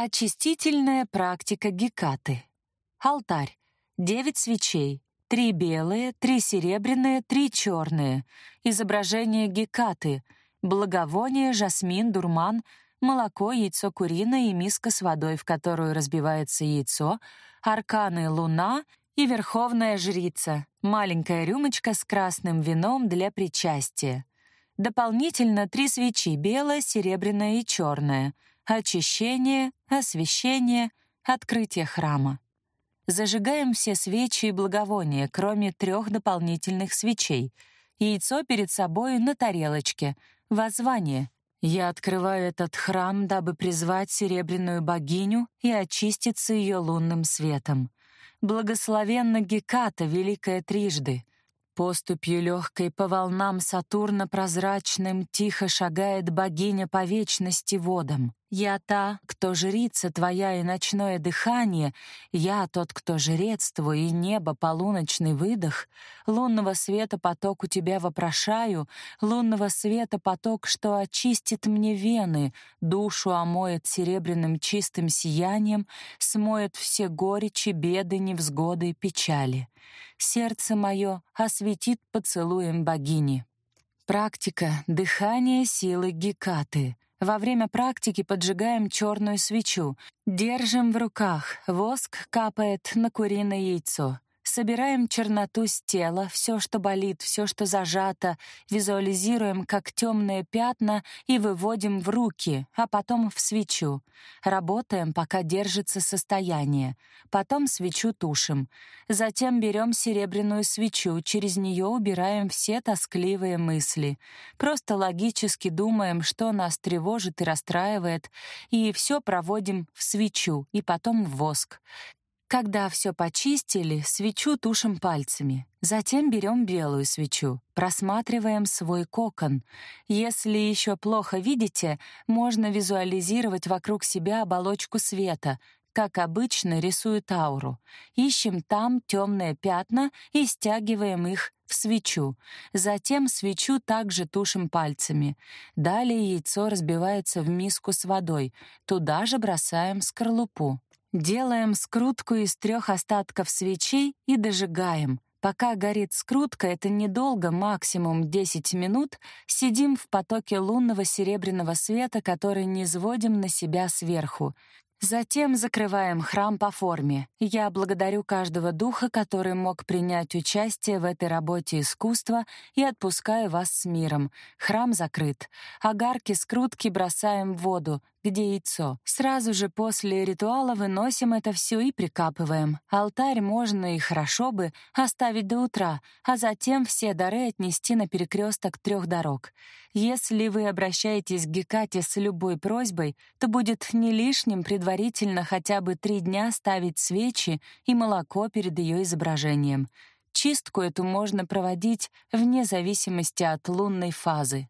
Очистительная практика Гекаты. Алтарь. Девять свечей. Три белые, три серебряные, три черные. Изображение Гекаты. Благовоние, жасмин, дурман, молоко, яйцо куриное и миска с водой, в которую разбивается яйцо, арканы луна и верховная жрица, маленькая рюмочка с красным вином для причастия. Дополнительно три свечи — белая, серебряная и черная — очищение, освящение, открытие храма. Зажигаем все свечи и благовония, кроме трех дополнительных свечей. Яйцо перед собой на тарелочке. Воззвание. Я открываю этот храм, дабы призвать серебряную богиню и очиститься ее лунным светом. Благословенна Геката, великая трижды. Поступью легкой по волнам Сатурна прозрачным тихо шагает богиня по вечности водам. Я та, кто жрица твоя и ночное дыхание, я тот, кто жрец твой и небо полуночный выдох. Лунного света поток у тебя вопрошаю, лунного света поток, что очистит мне вены, душу омоет серебряным чистым сиянием, смоет все горечи, беды, невзгоды печали. Сердце мое осветит поцелуем богини. Практика дыхания силы Гекаты — во время практики поджигаем черную свечу, держим в руках, воск капает на куриное яйцо. Собираем черноту с тела, все, что болит, все, что зажато, визуализируем как темные пятна и выводим в руки, а потом в свечу. Работаем, пока держится состояние. Потом свечу тушим. Затем берем серебряную свечу, через нее убираем все тоскливые мысли. Просто логически думаем, что нас тревожит и расстраивает, и все проводим в свечу и потом в воск. Когда все почистили, свечу тушим пальцами. Затем берем белую свечу, просматриваем свой кокон. Если еще плохо видите, можно визуализировать вокруг себя оболочку света, как обычно рисуют ауру. Ищем там темные пятна и стягиваем их в свечу. Затем свечу также тушим пальцами. Далее яйцо разбивается в миску с водой. Туда же бросаем скорлупу. Делаем скрутку из трех остатков свечей и дожигаем. Пока горит скрутка, это недолго, максимум 10 минут, сидим в потоке лунного серебряного света, который не сводим на себя сверху. Затем закрываем храм по форме. Я благодарю каждого духа, который мог принять участие в этой работе искусства, и отпускаю вас с миром. Храм закрыт. Огарки скрутки бросаем в воду, где яйцо. Сразу же после ритуала выносим это все и прикапываем. Алтарь можно и хорошо бы оставить до утра, а затем все дары отнести на перекресток трех дорог. Если вы обращаетесь к Гекате с любой просьбой, то будет не лишним предварительно хотя бы три дня ставить свечи и молоко перед ее изображением. Чистку эту можно проводить вне зависимости от лунной фазы.